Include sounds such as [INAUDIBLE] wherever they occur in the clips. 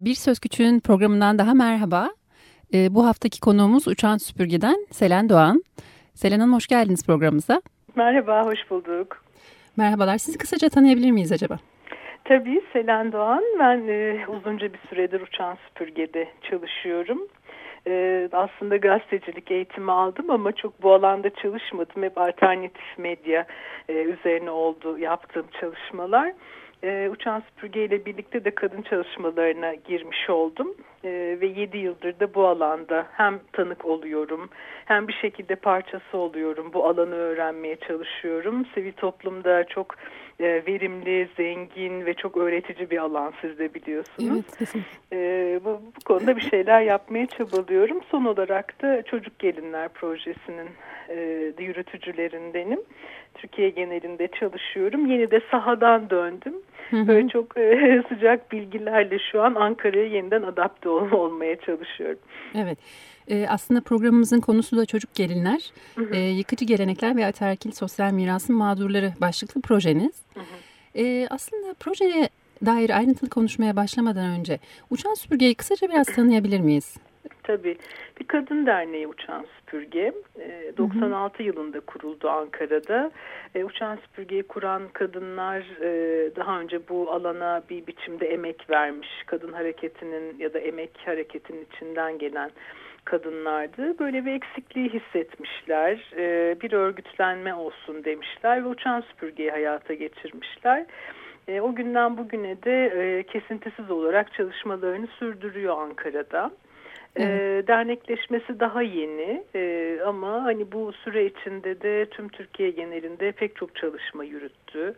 Bir Söz Küçüğün programından daha merhaba. E, bu haftaki konuğumuz Uçan Süpürge'den Selen Doğan. Selen Hanım hoş geldiniz programımıza. Merhaba, hoş bulduk. Merhabalar. Sizi kısaca tanıyabilir miyiz acaba? Tabii, Selen Doğan. Ben e, uzunca bir süredir Uçan Süpürge'de çalışıyorum. E, aslında gazetecilik eğitimi aldım ama çok bu alanda çalışmadım. Hep alternatif medya e, üzerine oldu yaptığım çalışmalar e, uçan süpürge ile birlikte de kadın çalışmalarına girmiş oldum. E, ve 7 yıldır da bu alanda hem tanık oluyorum hem bir şekilde parçası oluyorum. Bu alanı öğrenmeye çalışıyorum. Sivil toplumda çok e, verimli, zengin ve çok öğretici bir alan siz de biliyorsunuz. Evet, e, bu, bu konuda bir şeyler yapmaya çabalıyorum. Son olarak da Çocuk Gelinler Projesi'nin e, yürütücülerindenim. Türkiye genelinde çalışıyorum. Yeni de sahadan döndüm. Böyle çok e, [LAUGHS] sıcak bilgilerle şu an Ankara'ya yeniden adapte ol olmaya çalışıyorum. Evet. E, aslında programımızın konusu da çocuk gelinler, hı hı. E, yıkıcı gelenekler ve ataerkil sosyal mirasın mağdurları başlıklı projeniz. Hı hı. E, aslında projeye dair ayrıntılı konuşmaya başlamadan önce uçan süpürgeyi kısaca biraz tanıyabilir miyiz? Tabii. Bir kadın derneği Uçan Süpürge. 96 hı hı. yılında kuruldu Ankara'da. E, Uçan Süpürgeyi kuran kadınlar e, daha önce bu alana bir biçimde emek vermiş. Kadın hareketinin ya da emek hareketinin içinden gelen kadınlardı. Böyle bir eksikliği hissetmişler. E, bir örgütlenme olsun demişler ve Uçan Süpürgeyi hayata geçirmişler. O günden bugüne de kesintisiz olarak çalışmalarını sürdürüyor Ankara'da. Evet. Dernekleşmesi daha yeni ama hani bu süre içinde de tüm Türkiye genelinde pek çok çalışma yürüttü.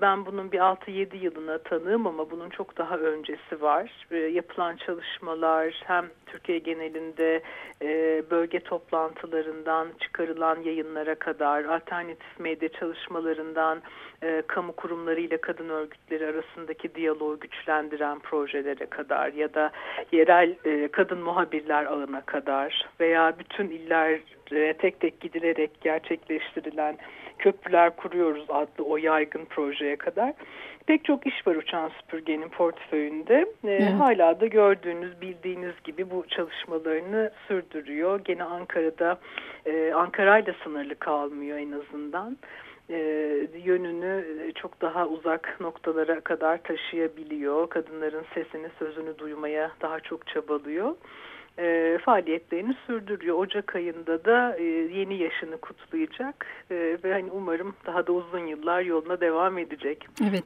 Ben bunun bir 6-7 yılına tanığım ama bunun çok daha öncesi var. Yapılan çalışmalar hem Türkiye genelinde bölge toplantılarından çıkarılan yayınlara kadar, alternatif medya çalışmalarından e, kamu kurumları ile kadın örgütleri arasındaki diyaloğu güçlendiren projelere kadar ya da yerel e, kadın muhabirler ağına kadar veya bütün iller tek tek gidilerek gerçekleştirilen köprüler kuruyoruz adlı o yaygın projeye kadar pek çok iş var uçan süpürgenin portföyünde. E, Hala da gördüğünüz, bildiğiniz gibi bu çalışmalarını sürdürüyor. Gene Ankara'da, e, Ankara'yla sınırlı kalmıyor en azından. E, yönünü çok daha uzak noktalara kadar taşıyabiliyor. Kadınların sesini, sözünü duymaya daha çok çabalıyor e, faaliyetlerini sürdürüyor. Ocak ayında da e, yeni yaşını kutlayacak e, ve hani umarım daha da uzun yıllar yoluna devam edecek. Evet,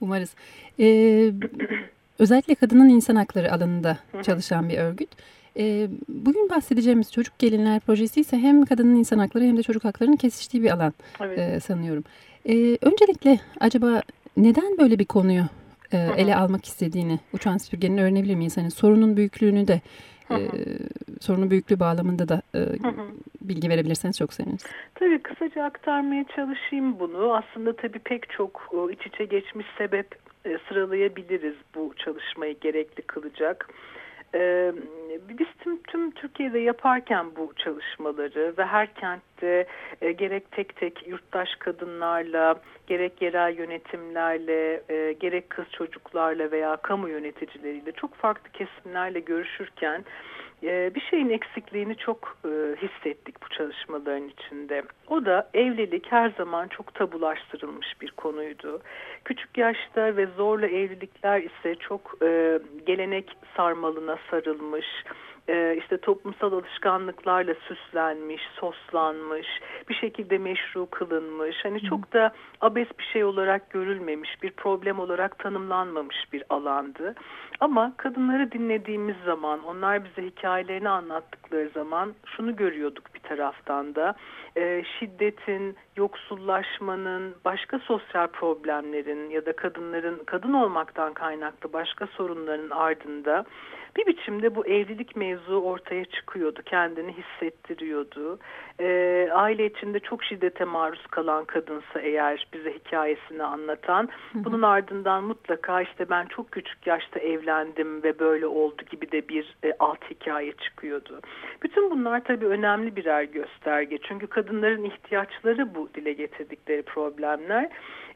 umarız. Ee, [CLEARS THROAT] özellikle kadının insan hakları alanında çalışan bir örgüt. E, bugün bahsedeceğimiz Çocuk Gelinler Projesi ise hem kadının insan hakları hem de çocuk haklarının kesiştiği bir alan evet. e, sanıyorum. E, öncelikle acaba neden böyle bir konuyu e, ele almak istediğini uçan süpürgenin öğrenebilir miyiz? Hani sorunun büyüklüğünü de e, sorunun büyüklüğü bağlamında da e, bilgi verebilirseniz çok seviniriz. Tabii kısaca aktarmaya çalışayım bunu. Aslında tabii pek çok iç içe geçmiş sebep e, sıralayabiliriz bu çalışmayı gerekli kılacak. Ee, biz tüm, tüm Türkiye'de yaparken bu çalışmaları ve her kentte e, gerek tek tek yurttaş kadınlarla, gerek yerel yönetimlerle, e, gerek kız çocuklarla veya kamu yöneticileriyle çok farklı kesimlerle görüşürken ee, bir şeyin eksikliğini çok e, hissettik bu çalışmaların içinde. O da evlilik her zaman çok tabulaştırılmış bir konuydu. Küçük yaşta ve zorla evlilikler ise çok e, gelenek sarmalına sarılmış, e, işte toplumsal alışkanlıklarla süslenmiş, soslanmış, bir şekilde meşru kılınmış. Hani çok da abes bir şey olarak görülmemiş, bir problem olarak tanımlanmamış bir alandı. Ama kadınları dinlediğimiz zaman, onlar bize hikayelerini anlattıkları zaman şunu görüyorduk bir taraftan da. E, şiddetin, yoksullaşmanın, başka sosyal problemlerin ya da kadınların kadın olmaktan kaynaklı başka sorunların ardında bir biçimde bu evlilik mevzu ortaya çıkıyordu, kendini hissettiriyordu. E, aile içinde çok şiddete maruz kalan kadınsa eğer bize hikayesini anlatan, bunun ardından mutlaka işte ben çok küçük yaşta evlendim ve böyle oldu gibi de bir e, alt hikaye çıkıyordu. Bütün bunlar tabii önemli birer birer gösterge. Çünkü kadınların ihtiyaçları bu dile getirdikleri problemler.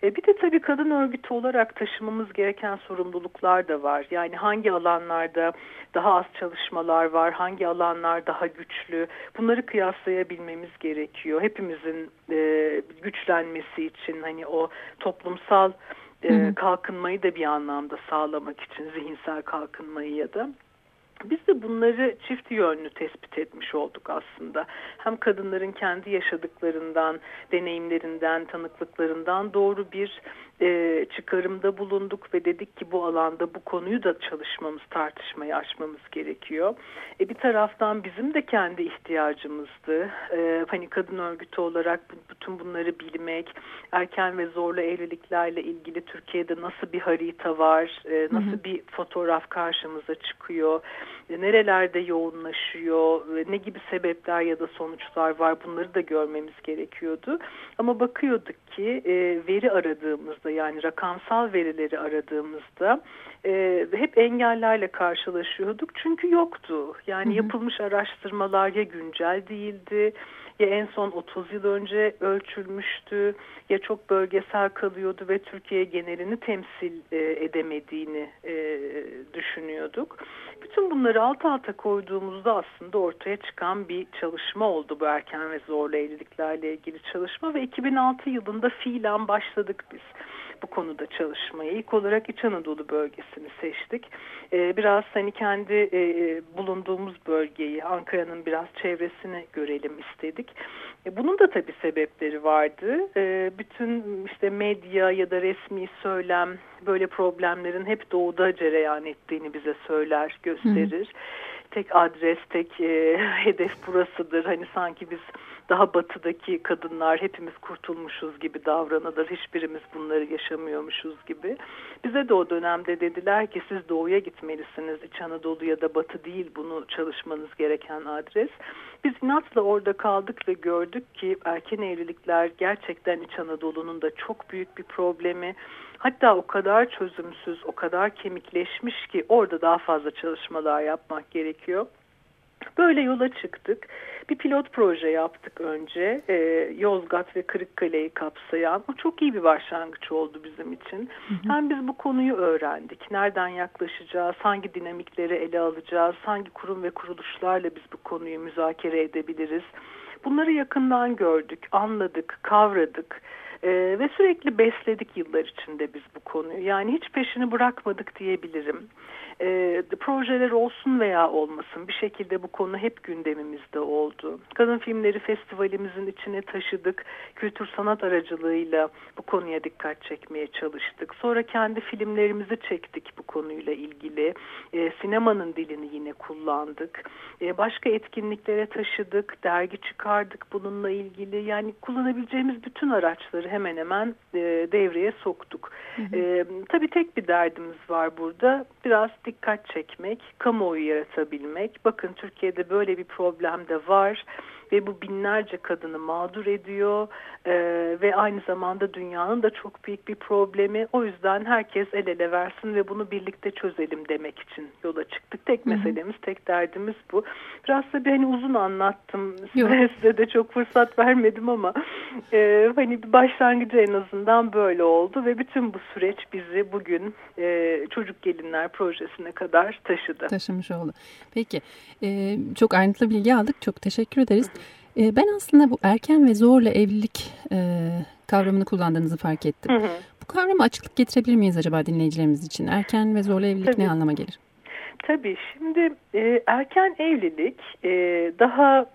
E, bir de tabii kadın örgütü olarak taşımamız gereken sorumluluklar da var. Yani hangi alanlarda daha az çalışmalar var, hangi alanlar daha güçlü bunları kıyaslayabilmemiz gerekiyor. Hepimizin e, güçlenmesi için hani o toplumsal e, kalkınmayı da bir anlamda sağlamak için zihinsel kalkınmayı ya da biz de bunları çift yönlü tespit etmiş olduk aslında. Hem kadınların kendi yaşadıklarından, deneyimlerinden, tanıklıklarından doğru bir e, çıkarımda bulunduk ve dedik ki bu alanda bu konuyu da çalışmamız, tartışmayı açmamız gerekiyor. E, bir taraftan bizim de kendi ihtiyacımızdı. E, hani kadın örgütü olarak bütün bunları bilmek, erken ve zorlu evliliklerle ilgili Türkiye'de nasıl bir harita var, e, nasıl hı hı. bir fotoğraf karşımıza çıkıyor, e, nerelerde yoğunlaşıyor, e, ne gibi sebepler ya da sonuçlar var bunları da görmemiz gerekiyordu. Ama bakıyorduk ki e, veri aradığımızda aradığımızda yani rakamsal verileri aradığımızda e, hep engellerle karşılaşıyorduk çünkü yoktu. Yani hı hı. yapılmış araştırmalar ya güncel değildi ya en son 30 yıl önce ölçülmüştü ya çok bölgesel kalıyordu ve Türkiye genelini temsil e, edemediğini e, düşünüyorduk. Bütün bunları alt alta koyduğumuzda aslında ortaya çıkan bir çalışma oldu bu erken ve zorlu evliliklerle ilgili çalışma ve 2006 yılında fiilen başladık biz bu konuda çalışmayı. İlk olarak İç Anadolu bölgesini seçtik. E, biraz hani kendi e, bulunduğumuz bölgeyi, Ankara'nın biraz çevresini görelim istedik. E, bunun da tabii sebepleri vardı. E, bütün işte medya ya da resmi söylem böyle problemlerin hep doğuda cereyan ettiğini bize söyler, gösterir. Hı. Tek adres, tek e, [LAUGHS] hedef burasıdır. Hani sanki biz daha batıdaki kadınlar hepimiz kurtulmuşuz gibi davranılır. Hiçbirimiz bunları yaşamıyormuşuz gibi. Bize de o dönemde dediler ki siz doğuya gitmelisiniz. İç Anadolu ya da batı değil bunu çalışmanız gereken adres. Biz inatla orada kaldık ve gördük ki erken evlilikler gerçekten İç Anadolu'nun da çok büyük bir problemi. Hatta o kadar çözümsüz, o kadar kemikleşmiş ki orada daha fazla çalışmalar yapmak gerekiyor. Böyle yola çıktık. Bir pilot proje yaptık önce. E, Yozgat ve Kırıkkale'yi kapsayan. O çok iyi bir başlangıç oldu bizim için. Hı hı. Hem biz bu konuyu öğrendik. Nereden yaklaşacağız, hangi dinamikleri ele alacağız, hangi kurum ve kuruluşlarla biz bu konuyu müzakere edebiliriz. Bunları yakından gördük, anladık, kavradık. Ee, ve sürekli besledik yıllar içinde biz bu konuyu. Yani hiç peşini bırakmadık diyebilirim e, projeler olsun veya olmasın bir şekilde bu konu hep gündemimizde oldu. Kadın Filmleri Festivalimizin içine taşıdık. Kültür sanat aracılığıyla bu konuya dikkat çekmeye çalıştık. Sonra kendi filmlerimizi çektik bu konuyla ilgili. E, sinemanın dilini yine kullandık. E, başka etkinliklere taşıdık. Dergi çıkardık bununla ilgili. Yani kullanabileceğimiz bütün araçları hemen hemen e, devreye soktuk. Hı hı. E, tabii tek bir derdimiz var burada. Biraz dikkat çekmek, kamuoyu yaratabilmek. Bakın Türkiye'de böyle bir problem de var ve bu binlerce kadını mağdur ediyor e, ve aynı zamanda dünyanın da çok büyük bir problemi. O yüzden herkes el ele versin ve bunu birlikte çözelim demek için yola çıktık. Tek Hı -hı. meselemiz, tek derdimiz bu. Biraz da bir hani uzun anlattım. Size, [LAUGHS] size de çok fırsat vermedim ama e, hani bir başlangıcı en azından böyle oldu ve bütün bu süreç bizi bugün e, Çocuk Gelinler projesine kadar taşıdı. Taşımış oldu. Peki e, çok ayrıntılı bilgi aldık. Çok teşekkür ederiz. E, ben aslında bu erken ve zorla evlilik e, kavramını kullandığınızı fark ettim. Hı hı. Bu kavramı açıklık getirebilir miyiz acaba dinleyicilerimiz için? Erken ve zorla evlilik Tabii. ne anlama gelir? Tabii şimdi e, erken evlilik e, daha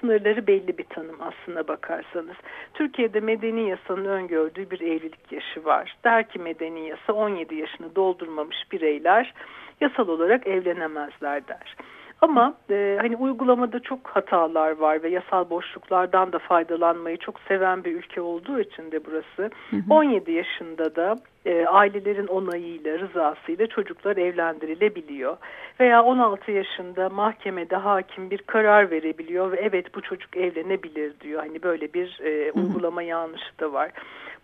sınırları belli bir tanım aslına bakarsanız. Türkiye'de medeni yasanın öngördüğü bir evlilik yaşı var. Der ki medeni yasa 17 yaşını doldurmamış bireyler yasal olarak evlenemezler der. Ama e, hani uygulamada çok hatalar var ve yasal boşluklardan da faydalanmayı çok seven bir ülke olduğu için de burası. Hı hı. 17 yaşında da e, ailelerin onayıyla, rızasıyla çocuklar evlendirilebiliyor. Veya 16 yaşında mahkemede hakim bir karar verebiliyor ve evet bu çocuk evlenebilir diyor. Hani böyle bir e, uygulama yanlışı da var.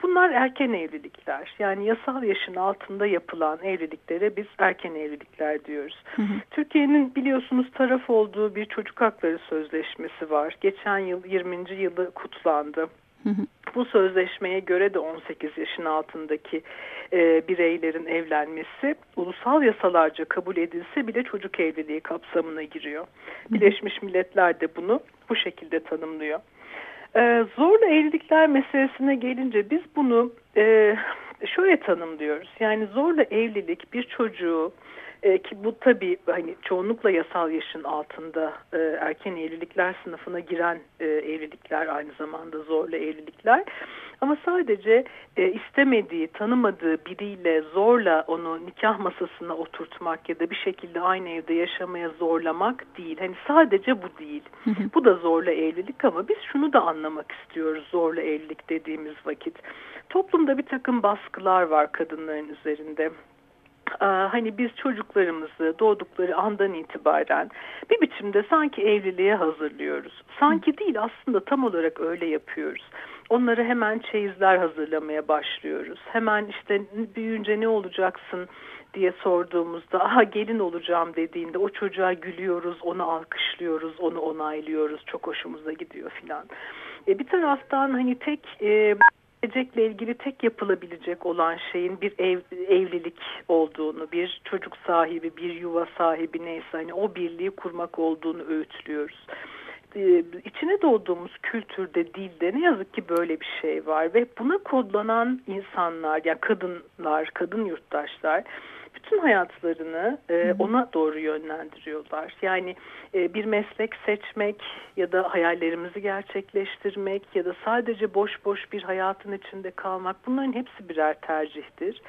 Bunlar erken evlilikler. Yani yasal yaşın altında yapılan evliliklere biz erken evlilikler diyoruz. Türkiye'nin biliyorsunuz taraf olduğu bir çocuk hakları sözleşmesi var. Geçen yıl 20. yılı kutlandı. Bu sözleşmeye göre de 18 yaşın altındaki e, bireylerin evlenmesi ulusal yasalarca kabul edilse bile çocuk evliliği kapsamına giriyor. Birleşmiş Milletler de bunu bu şekilde tanımlıyor. E, zorla evlilikler meselesine gelince biz bunu e, şöyle tanımlıyoruz. Yani zorla evlilik bir çocuğu e, ki bu tabii hani çoğunlukla yasal yaşın altında e, erken evlilikler sınıfına giren e, evlilikler aynı zamanda zorla evlilikler. Ama sadece e, istemediği, tanımadığı biriyle zorla onu nikah masasına oturtmak ya da bir şekilde aynı evde yaşamaya zorlamak değil. Hani sadece bu değil. bu da zorla evlilik ama biz şunu da anlamak istiyoruz zorla evlilik dediğimiz vakit. Toplumda bir takım baskılar var kadınların üzerinde hani biz çocuklarımızı doğdukları andan itibaren bir biçimde sanki evliliğe hazırlıyoruz. Sanki değil aslında tam olarak öyle yapıyoruz. Onlara hemen çeyizler hazırlamaya başlıyoruz. Hemen işte büyüyünce ne olacaksın diye sorduğumuzda aha gelin olacağım dediğinde o çocuğa gülüyoruz, onu alkışlıyoruz, onu onaylıyoruz. Çok hoşumuza gidiyor filan. E, bir taraftan hani tek e, gelecekle ilgili tek yapılabilecek olan şeyin bir ev, evlilik olduğunu, bir çocuk sahibi, bir yuva sahibi neyse hani o birliği kurmak olduğunu öğütlüyoruz. Ee, içine doğduğumuz kültürde, dilde ne yazık ki böyle bir şey var ve buna kodlanan insanlar, yani kadınlar, kadın yurttaşlar bütün hayatlarını e, ona doğru yönlendiriyorlar. Yani e, bir meslek seçmek ya da hayallerimizi gerçekleştirmek ya da sadece boş boş bir hayatın içinde kalmak bunların hepsi birer tercihtir.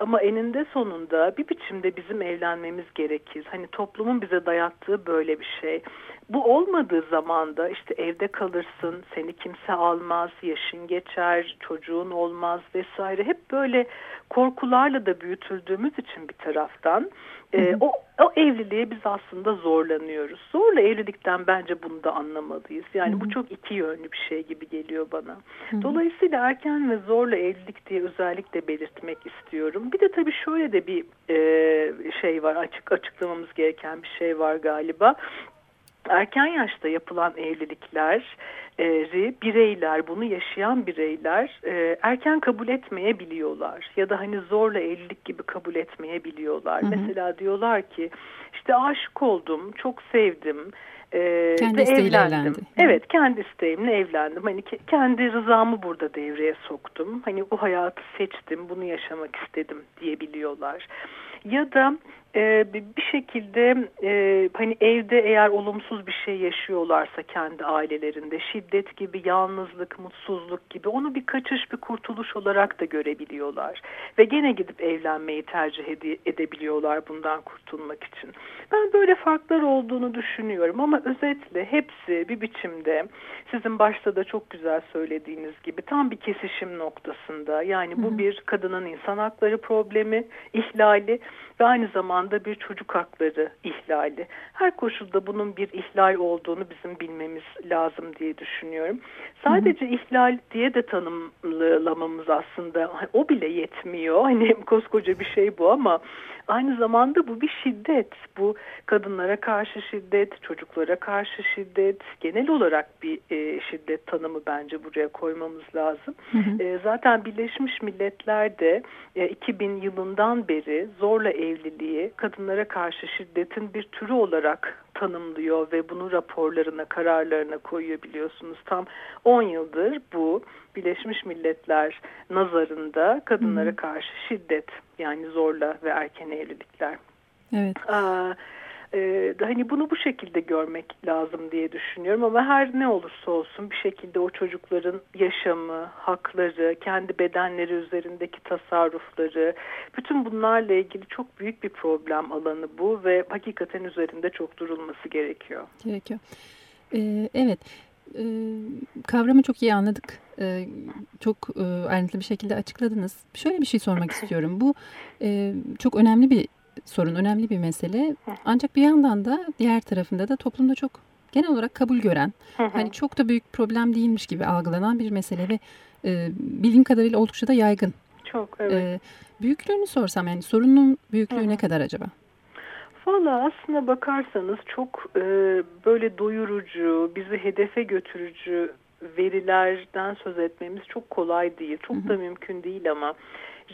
Ama eninde sonunda bir biçimde bizim evlenmemiz gerekir. Hani toplumun bize dayattığı böyle bir şey. Bu olmadığı zaman da işte evde kalırsın, seni kimse almaz, yaşın geçer, çocuğun olmaz vesaire. Hep böyle korkularla da büyütüldüğümüz için bir taraftan e, o, o evliliğe biz aslında zorlanıyoruz. Zorla evlilikten bence bunu da anlamalıyız. Yani hı hı. bu çok iki yönlü bir şey gibi geliyor bana. Hı hı. Dolayısıyla erken ve zorla evlilik diye özellikle belirtmek istiyorum. Bir de tabii şöyle de bir e, şey var açık açıklamamız gereken bir şey var galiba erken yaşta yapılan evlilikler bireyler bunu yaşayan bireyler e, erken kabul etmeyebiliyorlar ya da hani zorla evlilik gibi kabul etmeyebiliyorlar. Hı hı. Mesela diyorlar ki işte aşık oldum, çok sevdim. Ee, kendi evlendim. Evlendi. Evet, kendi isteğimle evlendim. Hani kendi rızamı burada devreye soktum. Hani bu hayatı seçtim, bunu yaşamak istedim diyebiliyorlar. Ya da e, bir şekilde e, hani evde eğer olumsuz bir şey yaşıyorlarsa kendi ailelerinde şiddet gibi yalnızlık mutsuzluk gibi onu bir kaçış bir kurtuluş olarak da görebiliyorlar. Ve gene gidip evlenmeyi tercih ede edebiliyorlar bundan kurtulmak için. Ben böyle farklar olduğunu düşünüyorum ama özetle hepsi bir biçimde sizin başta da çok güzel söylediğiniz gibi tam bir kesişim noktasında. Yani bu bir kadının insan hakları problemi ihlali ve aynı zamanda bir çocuk hakları ihlali. Her koşulda bunun bir ihlal olduğunu bizim bilmemiz lazım diye düşünüyorum. Sadece hı hı. ihlal diye de tanımlamamız aslında o bile yetmiyor. Hani [LAUGHS] koskoca bir şey bu ama aynı zamanda bu bir şiddet. Bu kadınlara karşı şiddet, çocuklara karşı şiddet, genel olarak bir e, şiddet tanımı bence buraya koymamız lazım. Hı hı. E, zaten Birleşmiş Milletler de e, 2000 yılından beri zorla evliliği kadınlara karşı şiddetin bir türü olarak tanımlıyor ve bunu raporlarına, kararlarına koyuyor biliyorsunuz. Tam 10 yıldır bu Birleşmiş Milletler nazarında kadınlara karşı şiddet yani zorla ve erken evlilikler. Evet. Aa, e, hani bunu bu şekilde görmek lazım diye düşünüyorum ama her ne olursa olsun bir şekilde o çocukların yaşamı, hakları, kendi bedenleri üzerindeki tasarrufları, bütün bunlarla ilgili çok büyük bir problem alanı bu ve hakikaten üzerinde çok durulması gerekiyor. Gerekiyor. Ee, evet. Ee, kavramı çok iyi anladık. Ee, çok e, ayrıntılı bir şekilde açıkladınız. Şöyle bir şey sormak [LAUGHS] istiyorum. Bu e, çok önemli bir sorun, önemli bir mesele. Ancak bir yandan da diğer tarafında da toplumda çok genel olarak kabul gören, hani çok da büyük problem değilmiş gibi algılanan bir mesele ve e, bildiğim kadarıyla oldukça da yaygın. Çok evet. E, büyüklüğünü sorsam yani sorunun büyüklüğü ne kadar acaba? Valla aslına bakarsanız çok e, böyle doyurucu, bizi hedefe götürücü verilerden söz etmemiz çok kolay değil. Çok da mümkün değil ama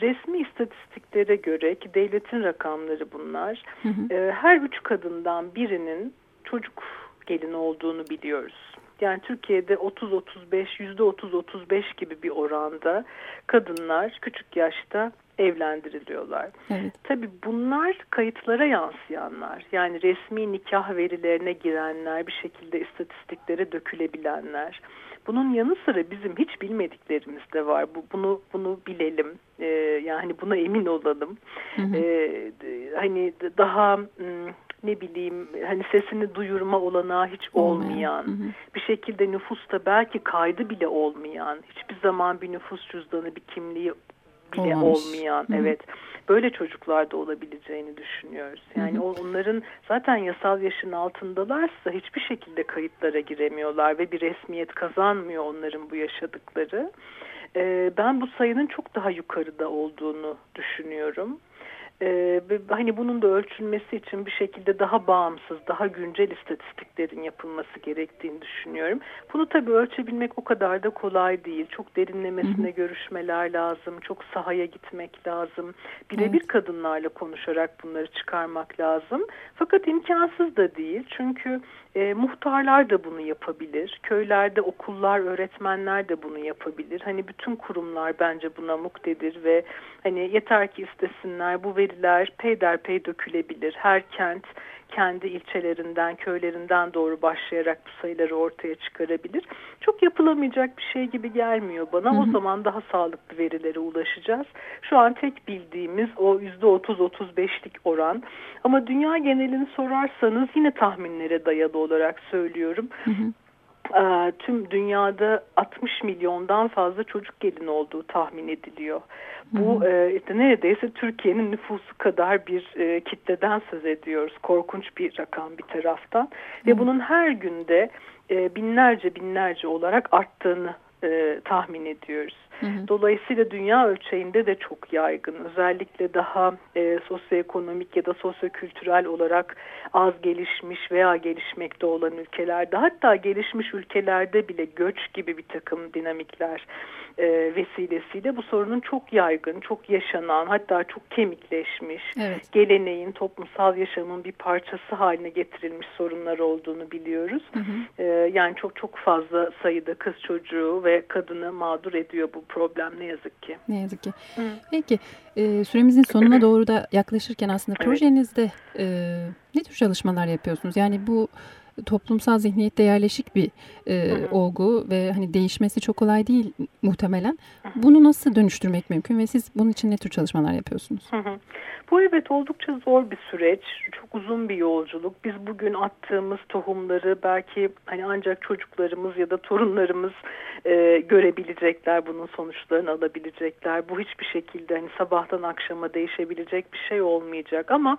resmi istatistiklere göre ki devletin rakamları bunlar. Hı hı. E, her üç kadından birinin çocuk gelin olduğunu biliyoruz. Yani Türkiye'de 30-35, %30-35 gibi bir oranda kadınlar küçük yaşta evlendiriliyorlar. Evet. Tabii bunlar kayıtlara yansıyanlar. Yani resmi nikah verilerine girenler, bir şekilde istatistiklere dökülebilenler. Bunun yanı sıra bizim hiç bilmediklerimiz de var. Bu, bunu bunu bilelim. Ee, yani buna emin olalım. Hı hı. Ee, hani daha ne bileyim hani sesini duyurma olanağı hiç olmayan, hı hı. bir şekilde nüfusta belki kaydı bile olmayan, hiçbir zaman bir nüfus cüzdanı, bir kimliği bile Olmamış. olmayan, hı hı. evet böyle çocuklarda olabileceğini düşünüyoruz. Yani hı hı. onların zaten yasal yaşın altındalarsa hiçbir şekilde kayıtlara giremiyorlar ve bir resmiyet kazanmıyor onların bu yaşadıkları. Ee, ben bu sayının çok daha yukarıda olduğunu düşünüyorum. Ee, hani bunun da ölçülmesi için bir şekilde daha bağımsız, daha güncel istatistiklerin yapılması gerektiğini düşünüyorum. Bunu tabii ölçebilmek o kadar da kolay değil. Çok derinlemesine görüşmeler lazım, çok sahaya gitmek lazım. Birebir evet. kadınlarla konuşarak bunları çıkarmak lazım. Fakat imkansız da değil. Çünkü e, muhtarlar da bunu yapabilir. Köylerde okullar, öğretmenler de bunu yapabilir. Hani bütün kurumlar bence buna muktedir ve hani yeter ki istesinler bu veriler peyderpey dökülebilir. Her kent kendi ilçelerinden, köylerinden doğru başlayarak bu sayıları ortaya çıkarabilir. Çok yapılamayacak bir şey gibi gelmiyor bana. Hı hı. O zaman daha sağlıklı verilere ulaşacağız. Şu an tek bildiğimiz o %30-35'lik oran. Ama dünya genelini sorarsanız yine tahminlere dayalı olarak söylüyorum. Hı hı tüm dünyada 60 milyondan fazla çocuk gelin olduğu tahmin ediliyor. Bu e, işte neredeyse Türkiye'nin nüfusu kadar bir e, kitleden söz ediyoruz. Korkunç bir rakam bir taraftan. Ve bunun her günde e, binlerce binlerce olarak arttığını e, tahmin ediyoruz. Hı hı. Dolayısıyla dünya ölçeğinde de çok yaygın. Özellikle daha e, sosyoekonomik ya da sosyokültürel olarak az gelişmiş veya gelişmekte olan ülkelerde hatta gelişmiş ülkelerde bile göç gibi bir takım dinamikler e, vesilesiyle bu sorunun çok yaygın, çok yaşanan hatta çok kemikleşmiş evet. geleneğin, toplumsal yaşamın bir parçası haline getirilmiş sorunlar olduğunu biliyoruz. Hı hı. E, yani çok çok fazla sayıda kız çocuğu ve kadını mağdur ediyor bu problem ne yazık ki. Ne yazık ki. Hı. Peki e, süremizin sonuna [CLEARS THROAT] doğru da yaklaşırken aslında evet. projenizde e, ne tür çalışmalar yapıyorsunuz? Yani bu toplumsal zihniyette yerleşik bir e, hı hı. olgu ve hani değişmesi çok kolay değil muhtemelen. Hı hı. Bunu nasıl dönüştürmek mümkün ve siz bunun için ne tür çalışmalar yapıyorsunuz? Hı hı. Bu evet oldukça zor bir süreç, çok uzun bir yolculuk. Biz bugün attığımız tohumları belki hani ancak çocuklarımız ya da torunlarımız e, görebilecekler, bunun sonuçlarını alabilecekler. Bu hiçbir şekilde hani sabahtan akşama değişebilecek bir şey olmayacak ama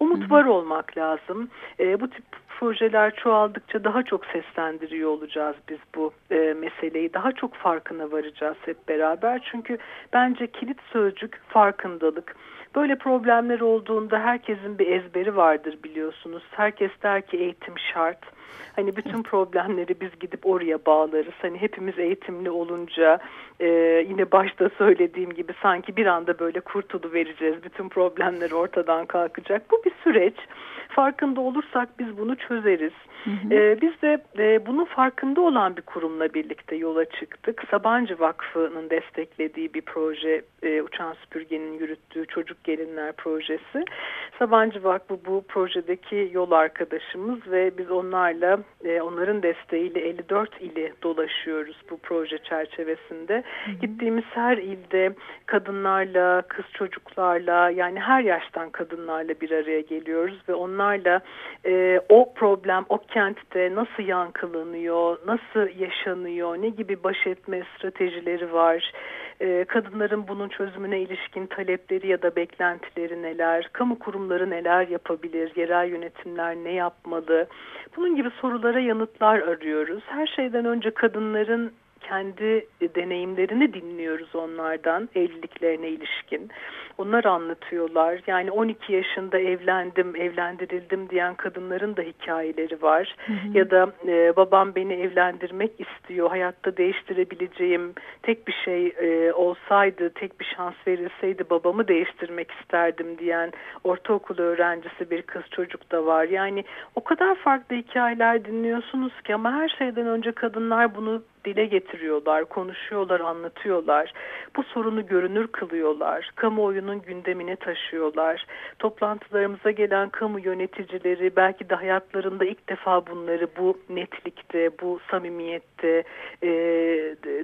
umut hı hı. var olmak lazım. E, bu tip projeler çoğaldıkça daha çok seslendiriyor olacağız biz bu e, meseleyi. Daha çok farkına varacağız hep beraber. Çünkü bence kilit sözcük farkındalık. Böyle problemler olduğunda herkesin bir ezberi vardır biliyorsunuz. Herkes der ki eğitim şart. Hani bütün problemleri biz gidip oraya bağlarız. Hani hepimiz eğitimli olunca e, yine başta söylediğim gibi sanki bir anda böyle kurtulu vereceğiz. Bütün problemler ortadan kalkacak. Bu bir süreç. Farkında olursak biz bunu çözeriz. Hı hı. E, biz de e, bunun farkında olan bir kurumla birlikte yola çıktık. Sabancı Vakfı'nın desteklediği bir proje, e, Uçan Süpürge'nin yürüttüğü Çocuk Gelinler projesi. Sabancı Vakfı bu projedeki yol arkadaşımız ve biz onlarla, e, onların desteğiyle 54 ili dolaşıyoruz bu proje çerçevesinde. Hı hı. Gittiğimiz her ilde kadınlarla, kız çocuklarla yani her yaştan kadınlarla bir araya geliyoruz ve onlarla e, o problem, o kentte nasıl yankılanıyor, nasıl yaşanıyor, ne gibi baş etme stratejileri var, e, kadınların bunun çözümüne ilişkin talepleri ya da beklentileri neler, kamu kurumları neler yapabilir, yerel yönetimler ne yapmalı, bunun gibi sorulara yanıtlar arıyoruz. Her şeyden önce kadınların kendi deneyimlerini dinliyoruz onlardan evliliklerine ilişkin. Onlar anlatıyorlar. Yani 12 yaşında evlendim, evlendirildim diyen kadınların da hikayeleri var. Hı hı. Ya da e, babam beni evlendirmek istiyor, hayatta değiştirebileceğim tek bir şey e, olsaydı, tek bir şans verilseydi babamı değiştirmek isterdim diyen ortaokul öğrencisi bir kız çocuk da var. Yani o kadar farklı hikayeler dinliyorsunuz ki ama her şeyden önce kadınlar bunu dile getiriyorlar, konuşuyorlar, anlatıyorlar. Bu sorunu görünür kılıyorlar. Kamuoyunun gündemine taşıyorlar. Toplantılarımıza gelen kamu yöneticileri belki de hayatlarında ilk defa bunları bu netlikte, bu samimiyette e,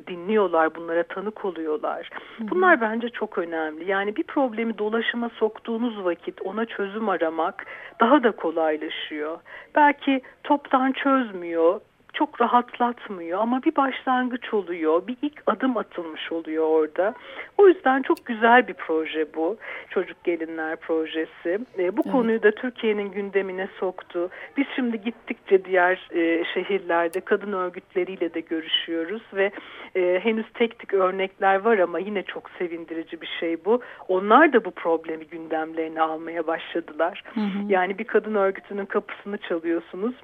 dinliyorlar, bunlara tanık oluyorlar. Bunlar bence çok önemli. Yani bir problemi dolaşıma soktuğunuz vakit ona çözüm aramak daha da kolaylaşıyor. Belki toptan çözmüyor, çok rahatlatmıyor ama bir başlangıç oluyor. Bir ilk adım atılmış oluyor orada. O yüzden çok güzel bir proje bu. Çocuk Gelinler projesi. E, bu evet. konuyu da Türkiye'nin gündemine soktu. Biz şimdi gittikçe diğer e, şehirlerde kadın örgütleriyle de görüşüyoruz ve e, henüz tek tek örnekler var ama yine çok sevindirici bir şey bu. Onlar da bu problemi gündemlerine almaya başladılar. Hı hı. Yani bir kadın örgütünün kapısını çalıyorsunuz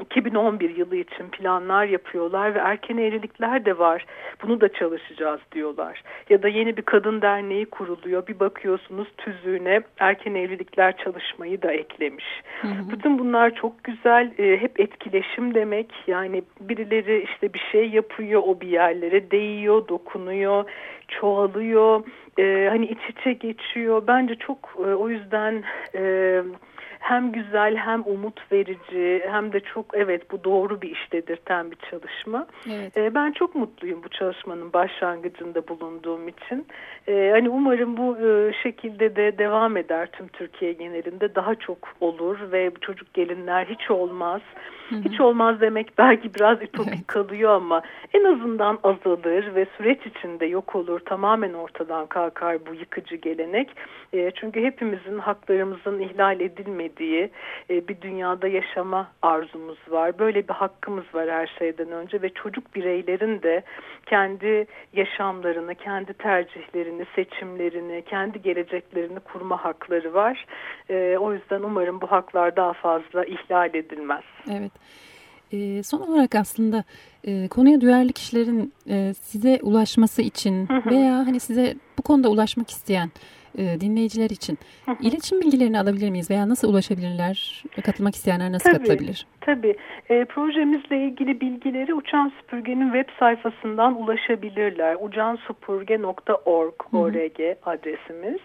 2011 yılı için planlar yapıyorlar ve erken evlilikler de var. Bunu da çalışacağız diyorlar. Ya da yeni bir kadın derneği kuruluyor. Bir bakıyorsunuz tüzüğüne erken evlilikler çalışmayı da eklemiş. Hı hı. Bütün bunlar çok güzel. E, hep etkileşim demek. Yani birileri işte bir şey yapıyor o bir yerlere değiyor, dokunuyor, çoğalıyor. E, hani iç içe geçiyor. Bence çok e, o yüzden... E, hem güzel hem umut verici hem de çok evet bu doğru bir iş dedirten bir çalışma. Evet. E, ben çok mutluyum bu çalışmanın başlangıcında bulunduğum için. E, hani umarım bu e, şekilde de devam eder tüm Türkiye genelinde daha çok olur ve çocuk gelinler hiç olmaz. Hiç olmaz demek belki biraz ütopik evet. kalıyor ama en azından azalır ve süreç içinde yok olur. Tamamen ortadan kalkar bu yıkıcı gelenek. E, çünkü hepimizin haklarımızın ihlal edilmediği e, bir dünyada yaşama arzumuz var. Böyle bir hakkımız var her şeyden önce ve çocuk bireylerin de kendi yaşamlarını, kendi tercihlerini, seçimlerini, kendi geleceklerini kurma hakları var. E, o yüzden umarım bu haklar daha fazla ihlal edilmez. Evet. E, son olarak aslında e, konuya duyarlı kişilerin e, size ulaşması için veya hani size bu konuda ulaşmak isteyen e, dinleyiciler için iletişim bilgilerini alabilir miyiz veya nasıl ulaşabilirler? Katılmak isteyenler nasıl tabii, katılabilir? Tabii. E, projemizle ilgili bilgileri Uçan Süpürge'nin web sayfasından ulaşabilirler. ucansupurge.org org adresimiz.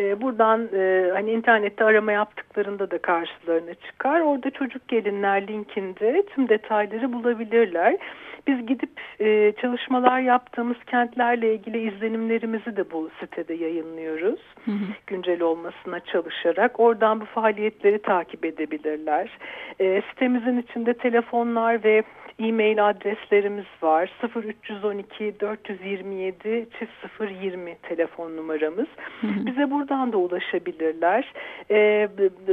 E, buradan e, hani internette arama yaptıklarında da karşılarına çıkar. Orada çocuk gelinler linkinde tüm detayları bulabilirler. Biz gidip e, çalışmalar yaptığımız kentlerle ilgili izlenimlerimizi de bu sitede yayınlıyoruz. Hı hı. Güncel olmasına çalışarak. Oradan bu faaliyetleri takip edebilirler. E, sitemizin içinde telefonlar ve e-mail adreslerimiz var. 0312 427 çift 020 telefon numaramız. Hı hı. Bize buradan da ulaşabilirler. E,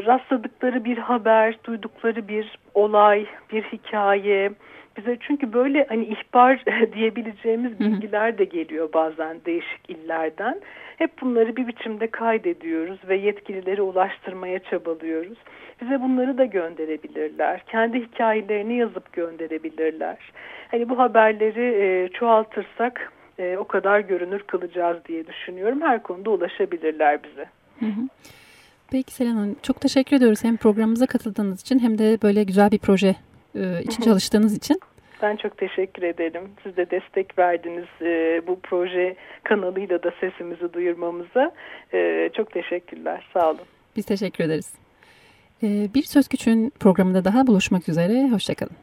rastladıkları bir haber, duydukları bir olay, bir hikaye, bize çünkü böyle hani ihbar [LAUGHS] diyebileceğimiz bilgiler de geliyor bazen değişik illerden. Hep bunları bir biçimde kaydediyoruz ve yetkililere ulaştırmaya çabalıyoruz. Bize bunları da gönderebilirler. Kendi hikayelerini yazıp gönderebilirler. Hani bu haberleri e, çoğaltırsak e, o kadar görünür kılacağız diye düşünüyorum. Her konuda ulaşabilirler bize. Hı hı. Peki Selen Hanım çok teşekkür ediyoruz hem programımıza katıldığınız için hem de böyle güzel bir proje e, [LAUGHS] için çalıştığınız için. Ben çok teşekkür ederim. Siz de destek verdiniz e, bu proje kanalıyla da sesimizi duyurmamıza. E, çok teşekkürler. Sağ olun. Biz teşekkür ederiz. Bir Söz Küçüğün programında daha buluşmak üzere. Hoşçakalın.